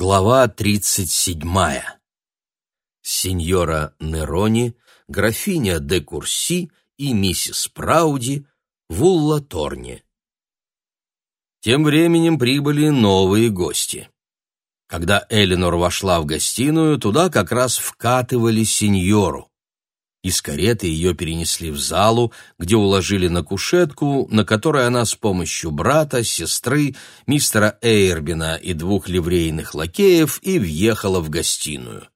Глава тридцать седьмая. Сеньора Нерони, графиня де Курси и миссис Прауди в Улла-Торне. Тем временем прибыли новые гости. Когда Элинор вошла в гостиную, туда как раз вкатывали сеньору. Из кареты ее перенесли в залу, где уложили на кушетку, на которой она с помощью брата, сестры, мистера Эйрбина и двух ливрейных лакеев и въехала в гостиную.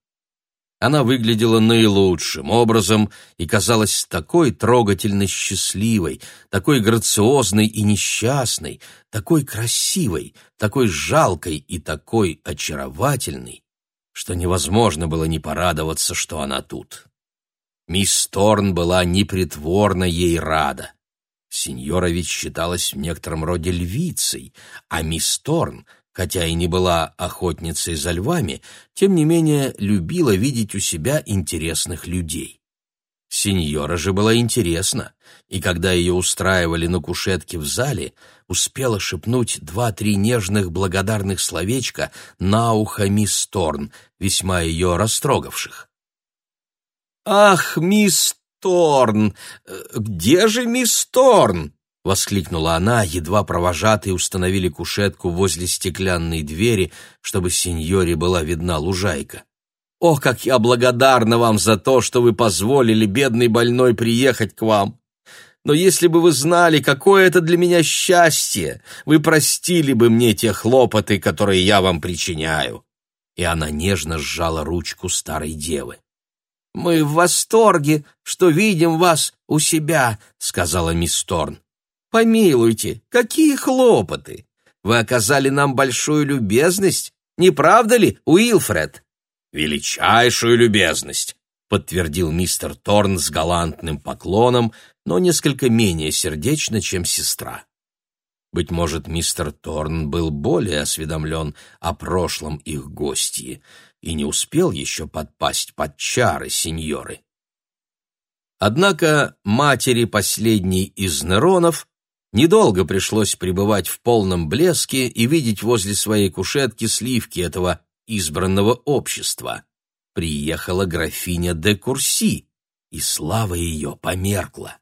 Она выглядела наилучшим образом и казалась такой трогательно счастливой, такой грациозной и несчастной, такой красивой, такой жалкой и такой очаровательной, что невозможно было не порадоваться, что она тут. Мисс Торн была непритворно ей рада. Сеньора ведь считалась в некотором роде львицей, а мисс Торн, хотя и не была охотницей за львами, тем не менее любила видеть у себя интересных людей. Сеньора же была интересна, и когда ее устраивали на кушетке в зале, успела шепнуть два-три нежных благодарных словечка на ухо мисс Торн, весьма ее растрогавших. «Ах, мисс Торн! Где же мисс Торн?» — воскликнула она, едва провожатые установили кушетку возле стеклянной двери, чтобы сеньоре была видна лужайка. «Ох, как я благодарна вам за то, что вы позволили бедной больной приехать к вам! Но если бы вы знали, какое это для меня счастье, вы простили бы мне те хлопоты, которые я вам причиняю!» И она нежно сжала ручку старой девы. «Мы в восторге, что видим вас у себя», — сказала мисс Торн. «Помилуйте, какие хлопоты! Вы оказали нам большую любезность, не правда ли, Уилфред?» «Величайшую любезность», — подтвердил мистер Торн с галантным поклоном, но несколько менее сердечно, чем сестра. Быть может, мистер Торн был более осведомлен о прошлом их гостьи, и не успел еще подпасть под чары сеньоры. Однако матери последней из Неронов недолго пришлось пребывать в полном блеске и видеть возле своей кушетки сливки этого избранного общества. Приехала графиня де Курси, и слава ее померкла.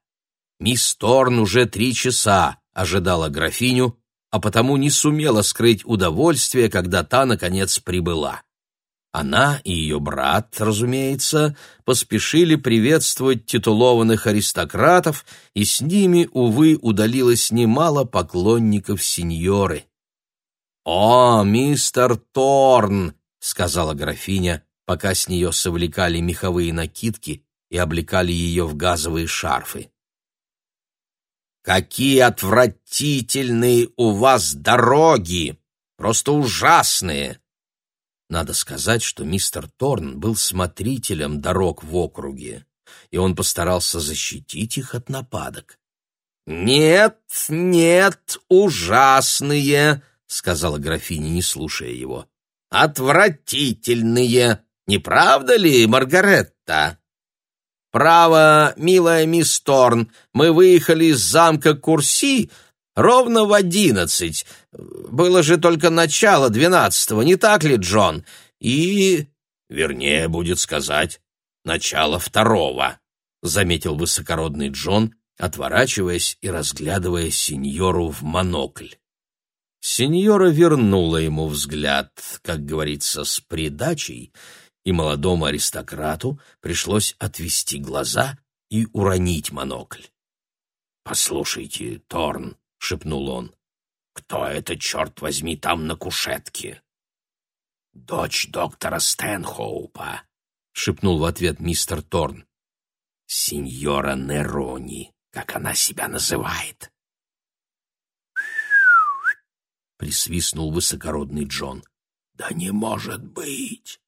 Мисс Торн уже три часа ожидала графиню, а потому не сумела скрыть удовольствие, когда та, наконец, прибыла. Она и ее брат, разумеется, поспешили приветствовать титулованных аристократов, и с ними, увы, удалилось немало поклонников сеньоры. «О, мистер Торн!» — сказала графиня, пока с нее совлекали меховые накидки и облекали ее в газовые шарфы. «Какие отвратительные у вас дороги! Просто ужасные! Надо сказать, что мистер Торн был смотрителем дорог в округе, и он постарался защитить их от нападок. «Нет, нет, ужасные!» — сказала графиня, не слушая его. «Отвратительные! Не правда ли, Маргаретта?» «Право, милая мисс Торн, мы выехали из замка Курси Ровно в одиннадцать. Было же только начало двенадцатого, не так ли, Джон? И... Вернее, будет сказать, начало второго, — заметил высокородный Джон, отворачиваясь и разглядывая сеньору в монокль. Сеньора вернула ему взгляд, как говорится, с придачей, и молодому аристократу пришлось отвести глаза и уронить монокль. «Послушайте, Торн», — шепнул он. «Кто это, черт возьми, там на кушетке?» «Дочь доктора Стэнхоупа», — шепнул в ответ мистер Торн. «Сеньора Нерони, как она себя называет». Присвистнул высокородный Джон. «Да не может быть!»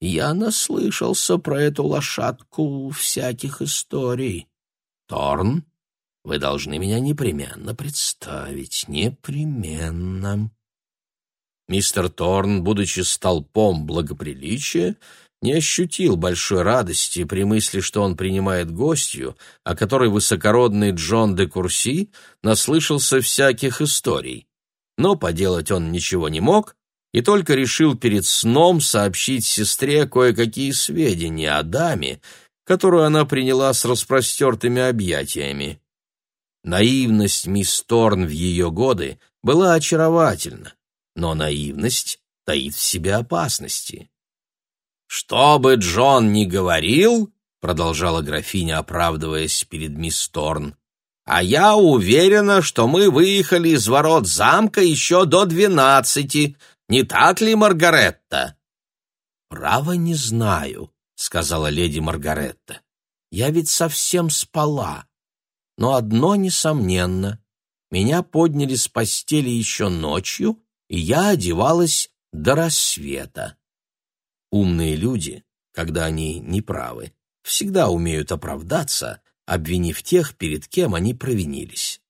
Я наслышался про эту лошадку всяких историй. Торн, вы должны меня непременно представить, непременно. Мистер Торн, будучи столпом благоприличия, не ощутил большой радости при мысли, что он принимает гостью, о которой высокородный Джон де Курси наслышался всяких историй. Но поделать он ничего не мог и только решил перед сном сообщить сестре кое-какие сведения о даме, которую она приняла с распростертыми объятиями. Наивность мисс Торн в ее годы была очаровательна, но наивность таит в себе опасности. «Что бы Джон ни говорил, — продолжала графиня, оправдываясь перед мисс Торн, — а я уверена, что мы выехали из ворот замка еще до двенадцати, не так ли, Маргаретта?» «Право не знаю», — сказала леди Маргаретта. «Я ведь совсем спала. Но одно несомненно. Меня подняли с постели еще ночью, и я одевалась до рассвета. Умные люди, когда они неправы, всегда умеют оправдаться, обвинив тех, перед кем они провинились.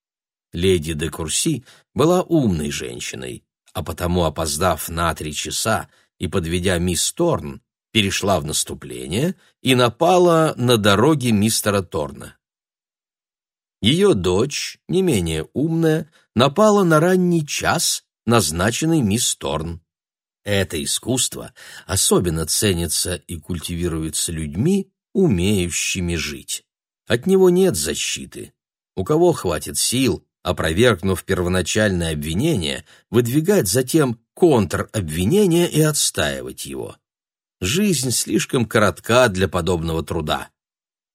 Леди де Курси была умной женщиной, а потому, опоздав на три часа и подведя мисс Торн, перешла в наступление и напала на дороге мистера Торна. Ее дочь, не менее умная, напала на ранний час, назначенный мисс Торн. Это искусство особенно ценится и культивируется людьми, умеющими жить. От него нет защиты. У кого хватит сил, опровергнув первоначальное обвинение, выдвигать затем контробвинение и отстаивать его. Жизнь слишком коротка для подобного труда.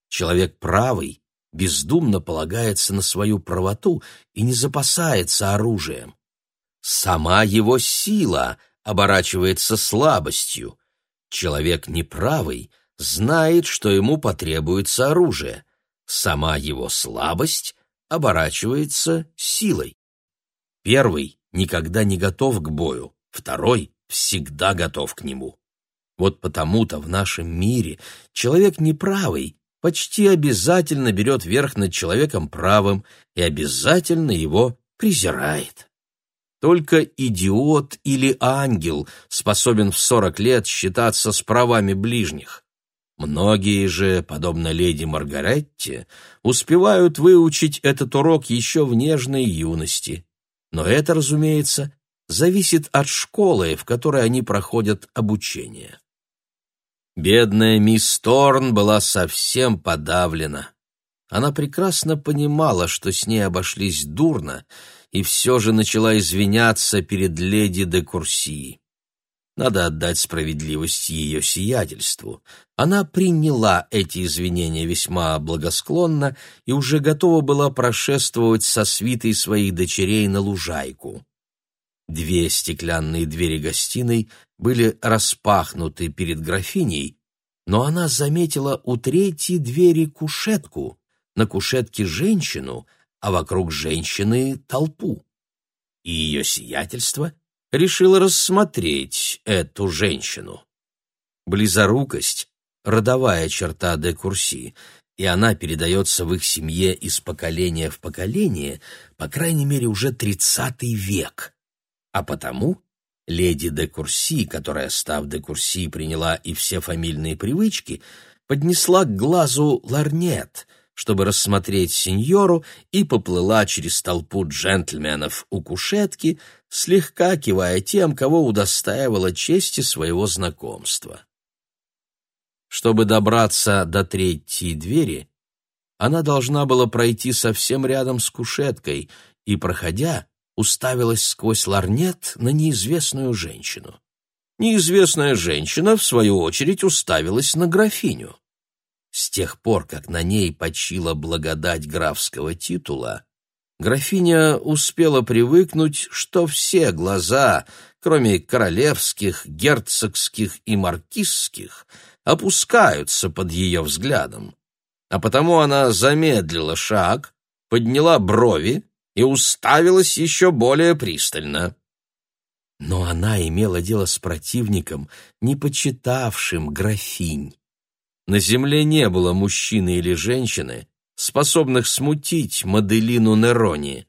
Человек правый бездумно полагается на свою правоту и не запасается оружием. Сама его сила оборачивается слабостью. Человек неправый знает, что ему потребуется оружие. Сама его слабость оборачивается силой. Первый никогда не готов к бою, второй всегда готов к нему. Вот потому-то в нашем мире человек неправый почти обязательно берет верх над человеком правым и обязательно его презирает. Только идиот или ангел способен в сорок лет считаться с правами ближних. Многие же, подобно леди Маргаретте, успевают выучить этот урок еще в нежной юности. Но это, разумеется, зависит от школы, в которой они проходят обучение. Бедная мисс Торн была совсем подавлена. Она прекрасно понимала, что с ней обошлись дурно, и все же начала извиняться перед леди де Курсии. Надо отдать справедливость ее сиятельству. Она приняла эти извинения весьма благосклонно и уже готова была прошествовать со свитой своих дочерей на лужайку. Две стеклянные двери гостиной были распахнуты перед графиней, но она заметила у третьей двери кушетку, на кушетке женщину, а вокруг женщины толпу. И ее сиятельство — решил рассмотреть эту женщину. Близорукость — родовая черта де Курси, и она передается в их семье из поколения в поколение, по крайней мере, уже тридцатый век. А потому леди де Курси, которая, став де Курси, приняла и все фамильные привычки, поднесла к глазу ларнет, чтобы рассмотреть сеньору, и поплыла через толпу джентльменов у кушетки, слегка кивая тем, кого удостаивала чести своего знакомства. Чтобы добраться до третьей двери, она должна была пройти совсем рядом с кушеткой и, проходя, уставилась сквозь ларнет на неизвестную женщину. Неизвестная женщина, в свою очередь, уставилась на графиню. С тех пор, как на ней почила благодать графского титула, графиня успела привыкнуть, что все глаза, кроме королевских, герцогских и маркизских, опускаются под ее взглядом. А потому она замедлила шаг, подняла брови и уставилась еще более пристально. Но она имела дело с противником, не почитавшим графинь. На земле не было мужчины или женщины, способных смутить Маделину Нерони.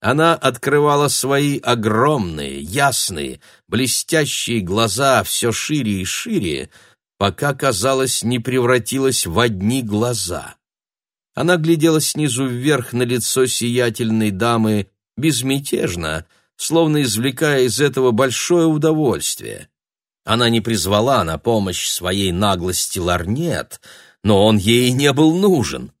Она открывала свои огромные, ясные, блестящие глаза все шире и шире, пока, казалось, не превратилась в одни глаза. Она глядела снизу вверх на лицо сиятельной дамы безмятежно, словно извлекая из этого большое удовольствие. Она не призвала на помощь своей наглости ларнет, но он ей не был нужен.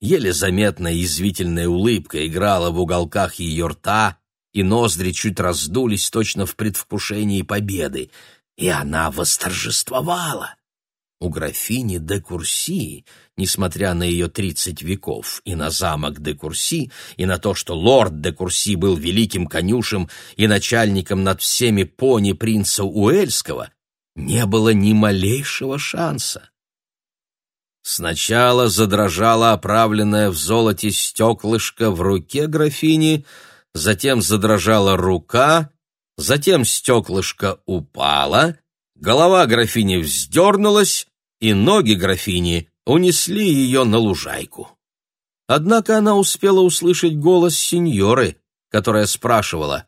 Еле заметная язвительная улыбка играла в уголках ее рта, и ноздри чуть раздулись точно в предвкушении победы, и она восторжествовала. У графини де Курси, несмотря на ее тридцать веков, и на замок де Курси, и на то, что лорд де Курси был великим конюшем и начальником над всеми пони принца Уэльского, не было ни малейшего шанса. Сначала задрожала оправленная в золоте стеклышко в руке графини, затем задрожала рука, затем стеклышко упало, голова графини вздернулась, и ноги графини унесли ее на лужайку. Однако она успела услышать голос сеньоры, которая спрашивала,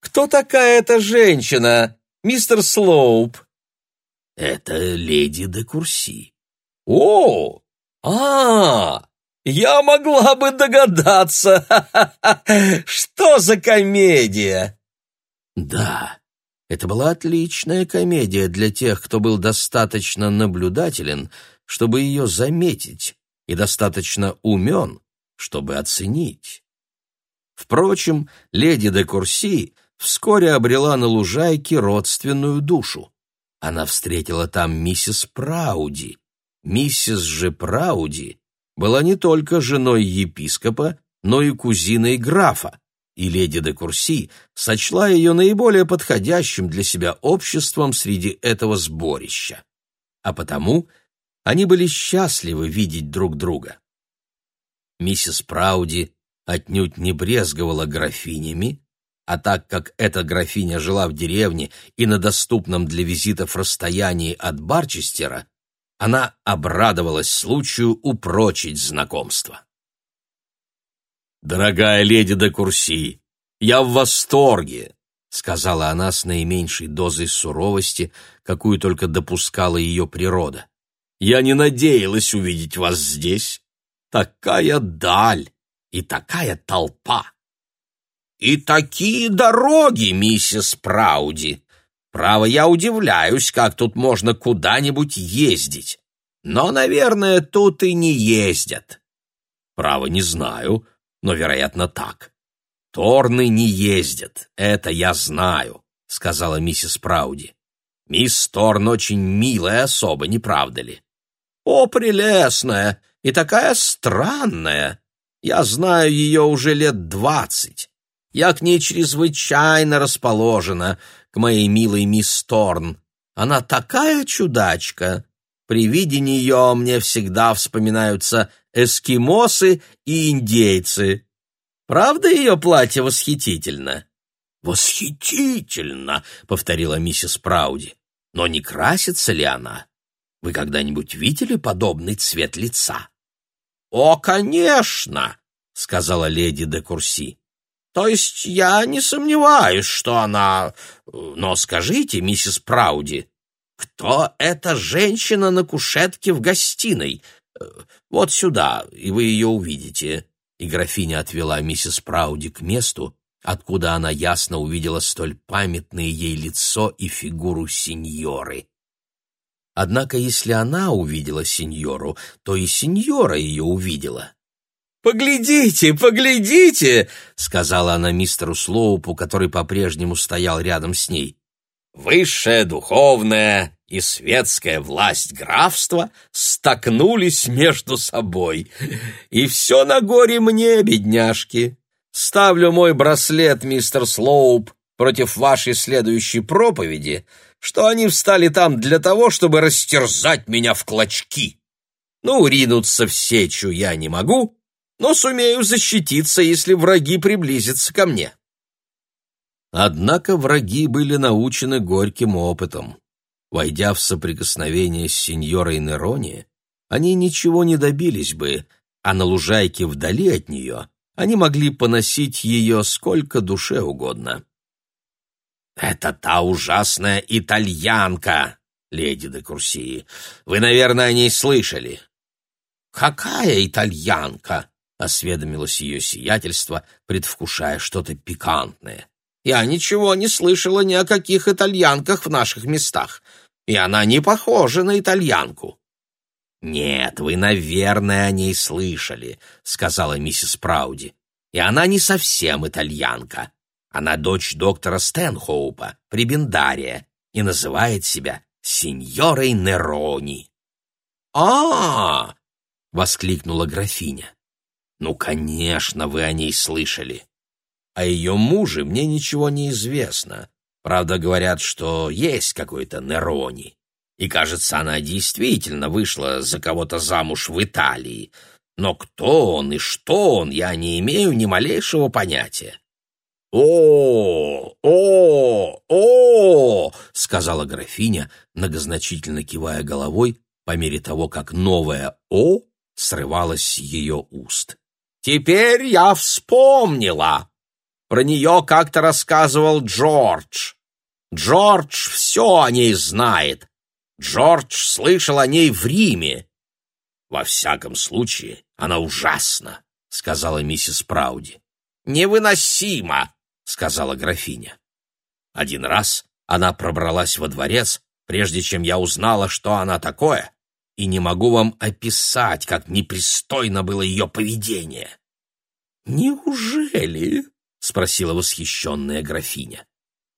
«Кто такая эта женщина, мистер Слоуп?» «Это леди де Курси». «О, а, я могла бы догадаться! Что за комедия?» «Да, это была отличная комедия для тех, кто был достаточно наблюдателен, чтобы ее заметить, и достаточно умен, чтобы оценить. Впрочем, леди де Курси вскоре обрела на лужайке родственную душу. Она встретила там миссис Прауди. Миссис же Прауди была не только женой епископа, но и кузиной графа, и леди де Курси сочла ее наиболее подходящим для себя обществом среди этого сборища. А потому они были счастливы видеть друг друга. Миссис Прауди отнюдь не брезговала графинями, а так как эта графиня жила в деревне и на доступном для визитов расстоянии от Барчестера, она обрадовалась случаю упрочить знакомство. «Дорогая леди де Курси, я в восторге!» — сказала она с наименьшей дозой суровости, какую только допускала ее природа. «Я не надеялась увидеть вас здесь. Такая даль и такая толпа!» «И такие дороги, миссис Прауди!» Право, я удивляюсь, как тут можно куда-нибудь ездить. Но, наверное, тут и не ездят. Право, не знаю но, вероятно, так. Торны не ездят, это я знаю, сказала миссис Прауди. Мисс Торн очень милая особа, не правда ли? О, прелестная и такая странная. Я знаю ее уже лет двадцать. Я к ней чрезвычайно расположена, к моей милой мисс Торн. Она такая чудачка. При виде нее мне всегда вспоминаются эскимосы и индейцы. Правда, ее платье восхитительно?» «Восхитительно!» — повторила миссис Прауди. «Но не красится ли она? Вы когда-нибудь видели подобный цвет лица?» «О, конечно!» — сказала леди де Курси. «То есть я не сомневаюсь, что она... Но скажите, миссис Прауди, кто эта женщина на кушетке в гостиной? Вот сюда, и вы ее увидите». И графиня отвела миссис Прауди к месту, откуда она ясно увидела столь памятное ей лицо и фигуру сеньоры. Однако, если она увидела сеньору, то и сеньора ее увидела. «Поглядите, поглядите!» — сказала она мистеру Слоупу, который по-прежнему стоял рядом с ней. «Высшая духовная и светская власть графства столкнулись между собой. И все на горе мне, бедняжки. Ставлю мой браслет, мистер Слоуп, против вашей следующей проповеди, что они встали там для того, чтобы растерзать меня в клочки. Ну, ринуться в сечу я не могу, но сумею защититься, если враги приблизятся ко мне. Однако враги были научены горьким опытом. Войдя в соприкосновение с сеньорой Нерони, они ничего не добились бы, а на лужайке вдали от нее они могли поносить ее сколько душе угодно. «Это та ужасная итальянка, леди де Курсии. Вы, наверное, о ней слышали». «Какая итальянка?» — осведомилось ее сиятельство, предвкушая что-то пикантное. Я ничего не слышала ни о каких итальянках в наших местах, и она не похожа на итальянку». «Нет, вы, наверное, о ней слышали», — сказала миссис Прауди. «И она не совсем итальянка. Она дочь доктора Стэнхоупа, прибендария, и называет себя сеньорой Нерони». «А-а-а!» — воскликнула графиня. «Ну, конечно, вы о ней слышали. О ее муже мне ничего не известно. Правда, говорят, что есть какой-то Нерони. И, кажется, она действительно вышла за кого-то замуж в Италии. Но кто он и что он, я не имею ни малейшего понятия. «О, о, о!» — сказала графиня, многозначительно кивая головой по мере того, как новое «о» срывалось с ее уст. «Теперь я вспомнила. Про нее как-то рассказывал Джордж. Джордж все о ней знает, Джордж слышал о ней в Риме. Во всяком случае, она ужасна, сказала миссис Прауди. Невыносимо, сказала графиня. Один раз она пробралась во дворец, прежде чем я узнала, что она такое, и не могу вам описать, как непристойно было ее поведение. Неужели? спросила восхищенная графиня.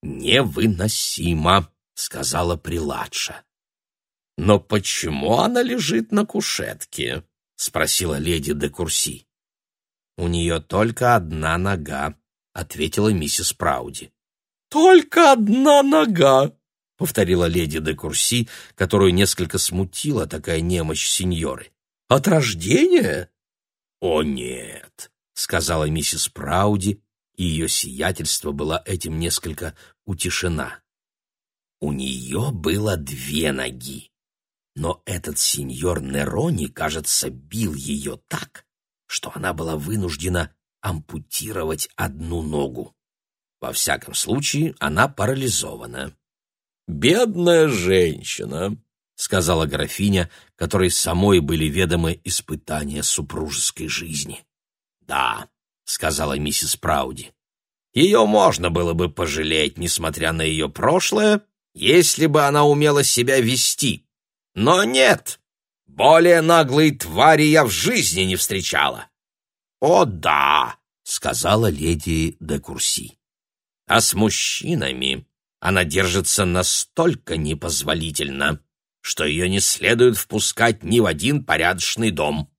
Невыносимо, сказала приладша. «Но почему она лежит на кушетке?» — спросила леди де Курси. «У нее только одна нога», — ответила миссис Прауди. «Только одна нога!» — повторила леди де Курси, которую несколько смутила такая немощь сеньоры. «От рождения?» «О, нет!» — сказала миссис Прауди, и ее сиятельство было этим несколько утешена. У нее было две ноги. Но этот сеньор Нерони, кажется, бил ее так, что она была вынуждена ампутировать одну ногу. Во всяком случае, она парализована. «Бедная женщина», — сказала графиня, которой самой были ведомы испытания супружеской жизни. «Да», — сказала миссис Прауди, — «ее можно было бы пожалеть, несмотря на ее прошлое, если бы она умела себя вести, но нет, более наглой твари я в жизни не встречала. О да, сказала леди де Курси. А с мужчинами она держится настолько непозволительно, что ее не следует впускать ни в один порядочный дом.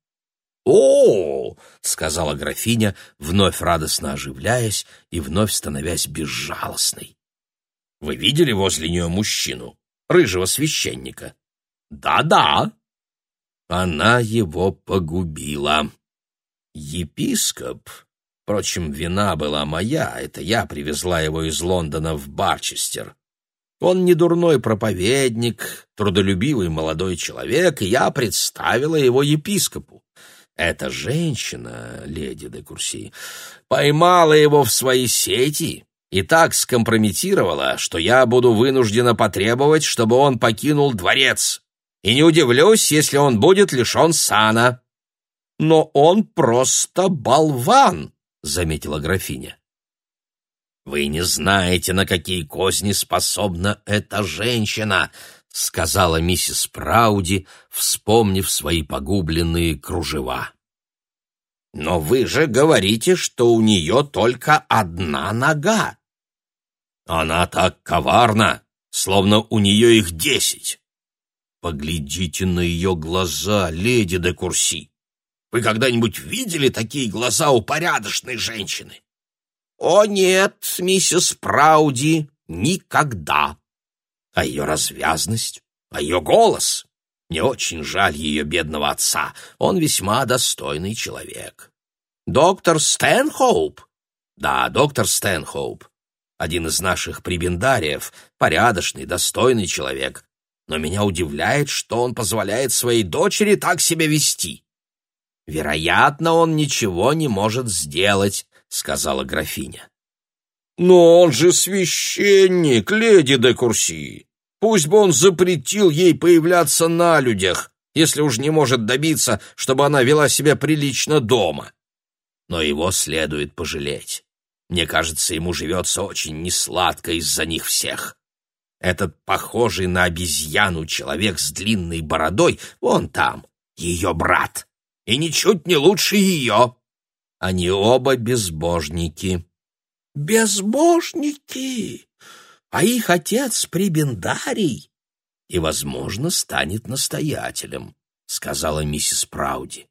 «О!» — сказала графиня, вновь радостно оживляясь и вновь становясь безжалостной. «Вы видели возле нее мужчину, рыжего священника? Да-да. Она его погубила. Епископ, впрочем, вина была моя, это я привезла его из Лондона в Барчестер. Он не дурной проповедник, трудолюбивый молодой человек, и я представила его епископу. Эта женщина, леди де Курси, поймала его в свои сети и так скомпрометировала, что я буду вынуждена потребовать, чтобы он покинул дворец и не удивлюсь, если он будет лишен сана. Но он просто болван, заметила графиня. Вы не знаете, на какие козни способна эта женщина, сказала миссис Прауди, вспомнив свои погубленные кружева. Но вы же говорите, что у нее только одна нога. Она так коварна, словно у нее их десять. Поглядите на ее глаза, леди де Курси. Вы когда-нибудь видели такие глаза у порядочной женщины? О нет, миссис Прауди, никогда. А ее развязность, а ее голос. Мне очень жаль ее бедного отца. Он весьма достойный человек. Доктор Стэнхоуп? Да, доктор Стэнхоуп. Один из наших прибендариев, порядочный, достойный человек но меня удивляет, что он позволяет своей дочери так себя вести. Вероятно, он ничего не может сделать, сказала графиня. Но он же священник, леди де Курси. Пусть бы он запретил ей появляться на людях, если уж не может добиться, чтобы она вела себя прилично дома. Но его следует пожалеть. Мне кажется, ему живется очень несладко из-за них всех. Этот похожий на обезьяну человек с длинной бородой, вон там, ее брат, и ничуть не лучше ее. Они оба безбожники. Безбожники! А их отец прибендарий и, возможно, станет настоятелем, сказала миссис Прауди.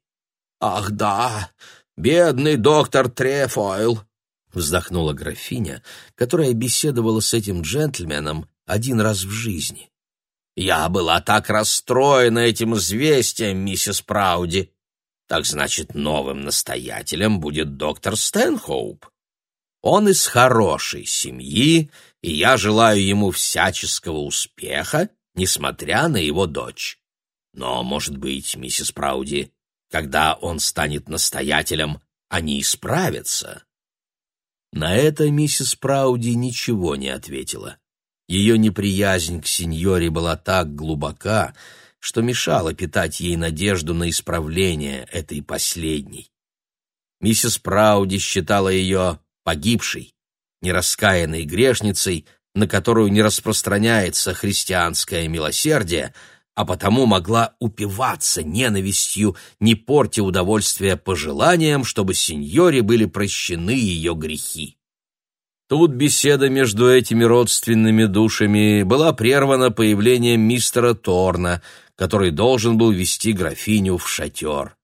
Ах да, бедный доктор Трефойл, вздохнула графиня, которая беседовала с этим джентльменом один раз в жизни. «Я была так расстроена этим известием, миссис Прауди. Так значит, новым настоятелем будет доктор Стэнхоуп. Он из хорошей семьи, и я желаю ему всяческого успеха, несмотря на его дочь. Но, может быть, миссис Прауди, когда он станет настоятелем, они исправятся». На это миссис Прауди ничего не ответила. Ее неприязнь к сеньоре была так глубока, что мешала питать ей надежду на исправление этой последней. Миссис Прауди считала ее погибшей, нераскаянной грешницей, на которую не распространяется христианское милосердие, а потому могла упиваться ненавистью, не портя удовольствия пожеланиям, чтобы сеньоре были прощены ее грехи. Тут беседа между этими родственными душами была прервана появлением мистера Торна, который должен был вести графиню в шатер.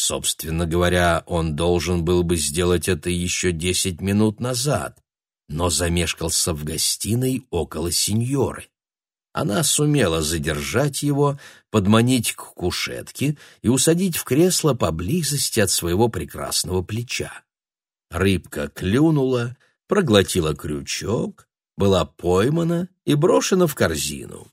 Собственно говоря, он должен был бы сделать это еще десять минут назад, но замешкался в гостиной около сеньоры. Она сумела задержать его, подманить к кушетке и усадить в кресло поблизости от своего прекрасного плеча. Рыбка клюнула — проглотила крючок, была поймана и брошена в корзину.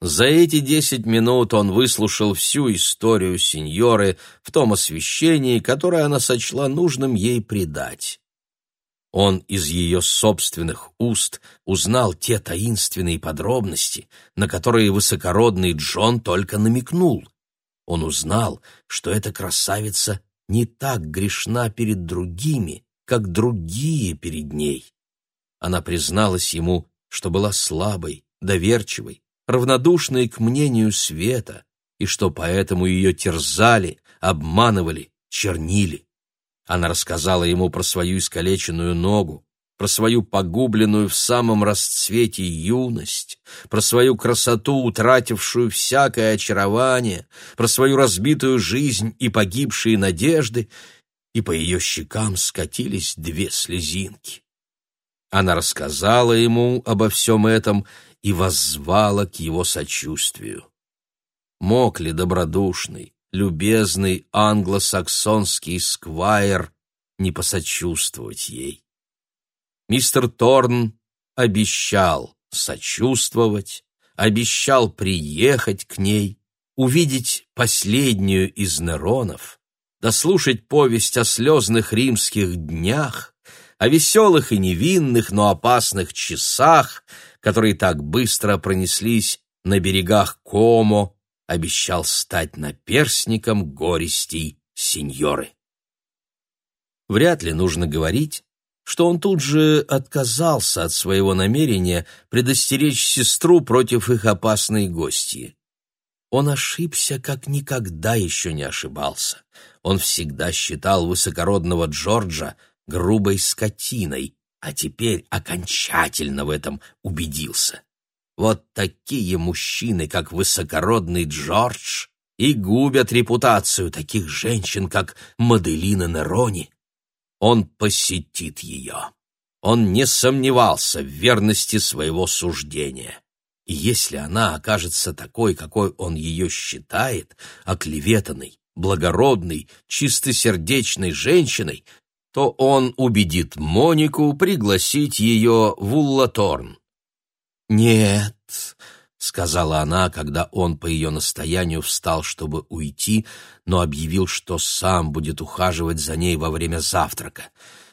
За эти десять минут он выслушал всю историю сеньоры в том освещении, которое она сочла нужным ей придать. Он из ее собственных уст узнал те таинственные подробности, на которые высокородный Джон только намекнул. Он узнал, что эта красавица не так грешна перед другими, как другие перед ней. Она призналась ему, что была слабой, доверчивой, равнодушной к мнению света, и что поэтому ее терзали, обманывали, чернили. Она рассказала ему про свою искалеченную ногу, про свою погубленную в самом расцвете юность, про свою красоту, утратившую всякое очарование, про свою разбитую жизнь и погибшие надежды, и по ее щекам скатились две слезинки. Она рассказала ему обо всем этом и воззвала к его сочувствию. Мог ли добродушный, любезный англосаксонский сквайр не посочувствовать ей? Мистер Торн обещал сочувствовать, обещал приехать к ней, увидеть последнюю из Неронов — дослушать повесть о слезных римских днях, о веселых и невинных, но опасных часах, которые так быстро пронеслись на берегах Комо, обещал стать наперсником горестей сеньоры. Вряд ли нужно говорить, что он тут же отказался от своего намерения предостеречь сестру против их опасной гости. Он ошибся, как никогда еще не ошибался. Он всегда считал высокородного Джорджа грубой скотиной, а теперь окончательно в этом убедился. Вот такие мужчины, как высокородный Джордж, и губят репутацию таких женщин, как Маделина Нерони. Он посетит ее. Он не сомневался в верности своего суждения. И если она окажется такой, какой он ее считает, оклеветанной, благородной, чистосердечной женщиной, то он убедит Монику пригласить ее в Уллаторн. «Нет», — сказала она, когда он по ее настоянию встал, чтобы уйти, но объявил, что сам будет ухаживать за ней во время завтрака.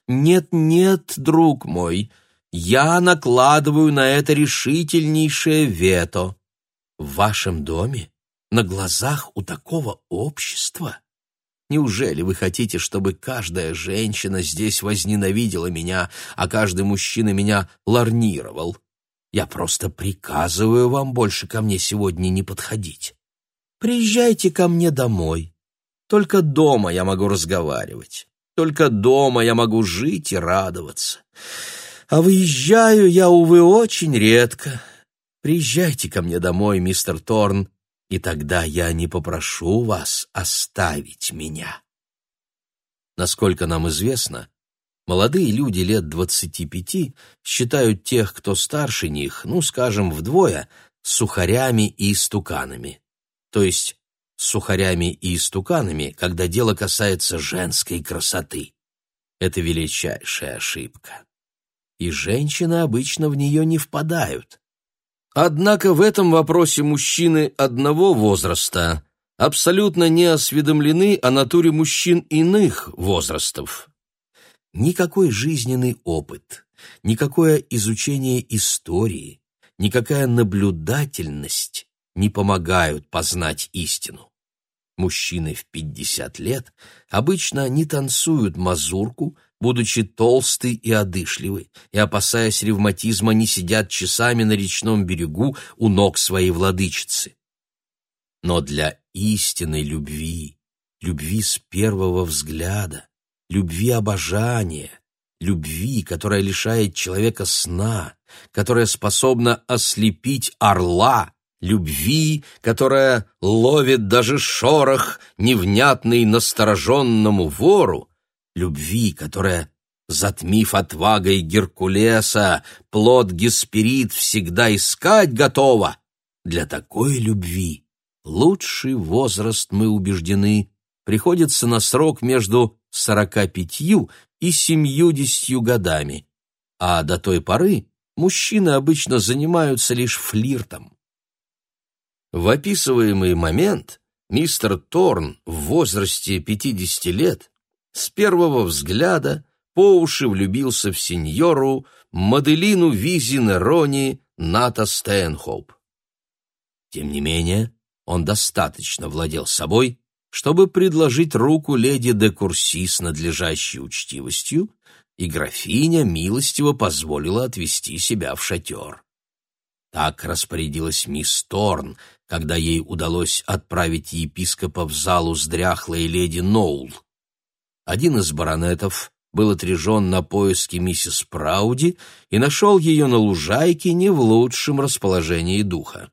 «Нет-нет, друг мой», я накладываю на это решительнейшее вето. В вашем доме, на глазах у такого общества, Неужели вы хотите, чтобы каждая женщина здесь возненавидела меня, а каждый мужчина меня ларнировал? Я просто приказываю вам больше ко мне сегодня не подходить. Приезжайте ко мне домой. Только дома я могу разговаривать. Только дома я могу жить и радоваться. А выезжаю я, увы, очень редко. Приезжайте ко мне домой, мистер Торн, и тогда я не попрошу вас оставить меня. Насколько нам известно, молодые люди лет двадцати пяти считают тех, кто старше них, ну, скажем, вдвое, сухарями и истуканами. То есть сухарями и истуканами, когда дело касается женской красоты. Это величайшая ошибка. И женщины обычно в нее не впадают. Однако в этом вопросе мужчины одного возраста абсолютно не осведомлены о натуре мужчин иных возрастов. Никакой жизненный опыт, никакое изучение истории, никакая наблюдательность не помогают познать истину. Мужчины в 50 лет обычно не танцуют мазурку, будучи толсты и одышливы, и, опасаясь ревматизма, не сидят часами на речном берегу у ног своей владычицы. Но для истинной любви, любви с первого взгляда, любви обожания, любви, которая лишает человека сна, которая способна ослепить орла, любви, которая ловит даже шорох, невнятный настороженному вору, любви, которая, затмив отвагой Геркулеса, плод Гесперид всегда искать готова, для такой любви лучший возраст, мы убеждены, приходится на срок между сорока пятью и семьюдесятью годами, а до той поры мужчины обычно занимаются лишь флиртом. В описываемый момент мистер Торн в возрасте 50 лет с первого взгляда по уши влюбился в сеньору Маделину Визи Нерони Ната Стэнхоуп. Тем не менее, он достаточно владел собой, чтобы предложить руку леди де Курси с надлежащей учтивостью, и графиня милостиво позволила отвести себя в шатер. Так распорядилась мисс Торн, когда ей удалось отправить епископа в залу с дряхлой леди Ноул. Один из баронетов был отряжен на поиски миссис Прауди и нашел ее на лужайке не в лучшем расположении духа.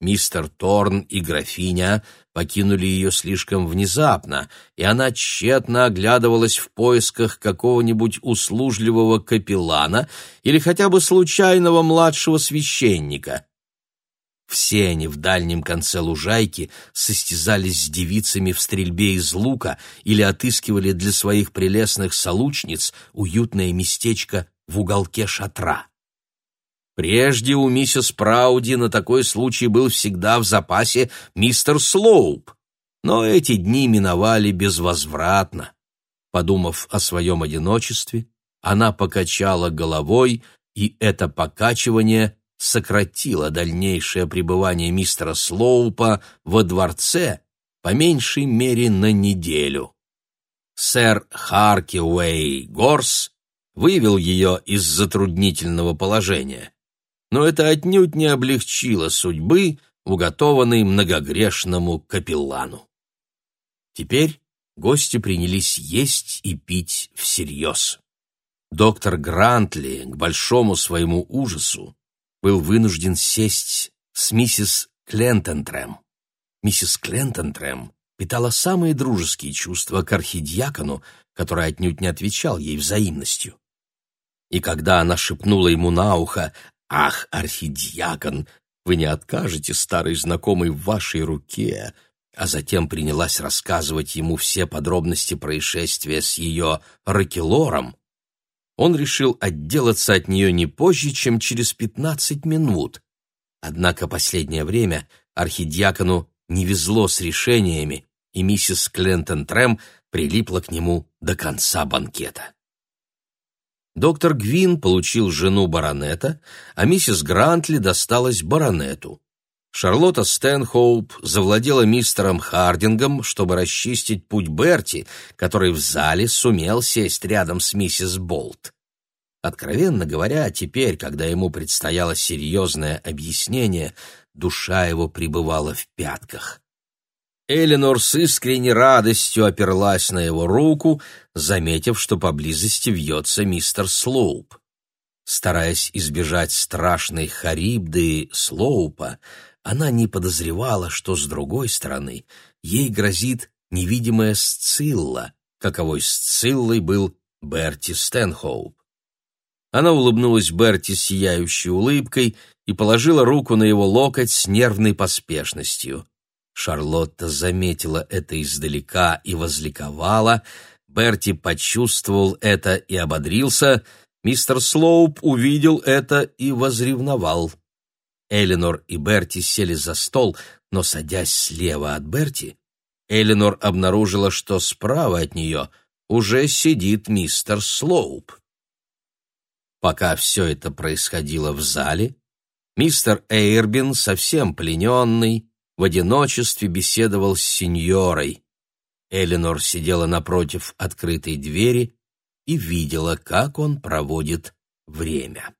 Мистер Торн и графиня покинули ее слишком внезапно, и она тщетно оглядывалась в поисках какого-нибудь услужливого капеллана или хотя бы случайного младшего священника. Все они в дальнем конце лужайки состязались с девицами в стрельбе из лука или отыскивали для своих прелестных солучниц уютное местечко в уголке шатра. Прежде у миссис Прауди на такой случай был всегда в запасе мистер Слоуп, но эти дни миновали безвозвратно. Подумав о своем одиночестве, она покачала головой, и это покачивание сократило дальнейшее пребывание мистера Слоупа во дворце по меньшей мере на неделю. Сэр Харкивей Горс вывел ее из затруднительного положения но это отнюдь не облегчило судьбы, уготованной многогрешному капеллану. Теперь гости принялись есть и пить всерьез. Доктор Грантли, к большому своему ужасу, был вынужден сесть с миссис Клентентрем. Миссис Клентентрем питала самые дружеские чувства к архидиакону, который отнюдь не отвечал ей взаимностью. И когда она шепнула ему на ухо «Ах, архидиакон, вы не откажете старой знакомой в вашей руке», а затем принялась рассказывать ему все подробности происшествия с ее ракелором, он решил отделаться от нее не позже, чем через пятнадцать минут. Однако последнее время архидиакону не везло с решениями, и миссис Клентон Трэм прилипла к нему до конца банкета. Доктор Гвин получил жену баронета, а миссис Грантли досталась баронету. Шарлотта Стэнхоуп завладела мистером Хардингом, чтобы расчистить путь Берти, который в зале сумел сесть рядом с миссис Болт. Откровенно говоря, теперь, когда ему предстояло серьезное объяснение, душа его пребывала в пятках. Эленор с искренней радостью оперлась на его руку, заметив, что поблизости вьется мистер Слоуп. Стараясь избежать страшной харибды Слоупа, она не подозревала, что с другой стороны ей грозит невидимая Сцилла, каковой Сциллой был Берти Стэнхоуп. Она улыбнулась Берти сияющей улыбкой и положила руку на его локоть с нервной поспешностью. Шарлотта заметила это издалека и возликовала. Берти почувствовал это и ободрился. Мистер Слоуп увидел это и возревновал. Эленор и Берти сели за стол, но, садясь слева от Берти, Эленор обнаружила, что справа от нее уже сидит мистер Слоуп. Пока все это происходило в зале, мистер Эйрбин, совсем плененный, в одиночестве беседовал с сеньорой. Эленор сидела напротив открытой двери и видела, как он проводит время.